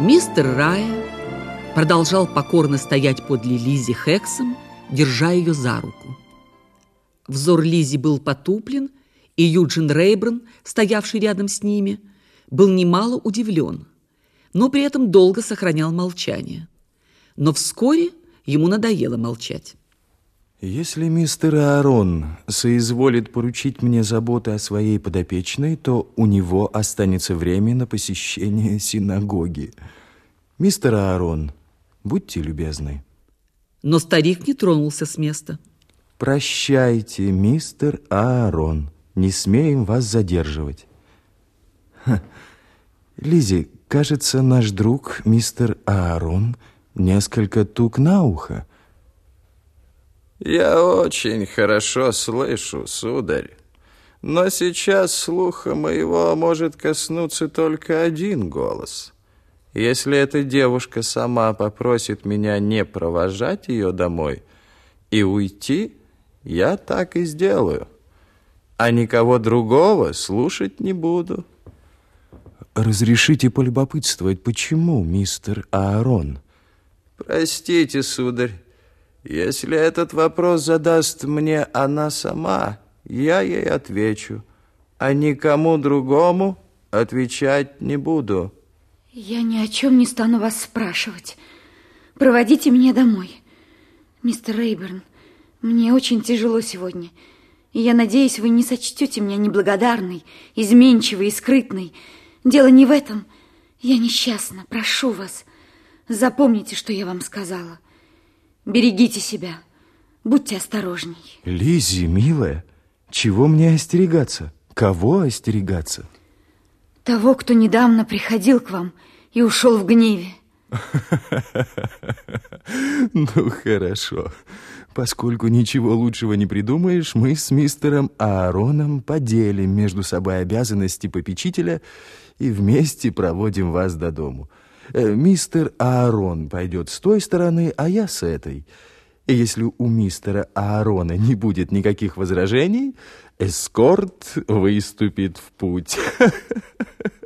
Мистер Рая продолжал покорно стоять подле Лизи Хексом, держа ее за руку. Взор Лизи был потуплен, и Юджин Рейбран, стоявший рядом с ними, был немало удивлен, но при этом долго сохранял молчание. Но вскоре ему надоело молчать. Если мистер Аарон соизволит поручить мне заботы о своей подопечной, то у него останется время на посещение синагоги. Мистер Аарон, будьте любезны. Но старик не тронулся с места. Прощайте, мистер Аарон. Не смеем вас задерживать. Лизи, кажется, наш друг, мистер Аарон, несколько тук на ухо. Я очень хорошо слышу, сударь. Но сейчас слуха моего может коснуться только один голос. Если эта девушка сама попросит меня не провожать ее домой и уйти, я так и сделаю. А никого другого слушать не буду. Разрешите полюбопытствовать, почему, мистер Аарон? Простите, сударь, если этот вопрос задаст мне она сама, я ей отвечу, а никому другому отвечать не буду. Я ни о чем не стану вас спрашивать. Проводите меня домой. Мистер Рейберн, мне очень тяжело сегодня. И я надеюсь, вы не сочтете меня неблагодарной, изменчивой и скрытной. Дело не в этом. Я несчастна, прошу вас. Запомните, что я вам сказала. Берегите себя. Будьте осторожней. Лизи, милая, чего мне остерегаться? Кого остерегаться? Того, кто недавно приходил к вам и ушел в гневе. Ну, хорошо. Поскольку ничего лучшего не придумаешь, мы с мистером Аароном поделим между собой обязанности попечителя и вместе проводим вас до дому. Э, мистер Аарон пойдет с той стороны, а я с этой. И если у мистера Аарона не будет никаких возражений, эскорт выступит в путь.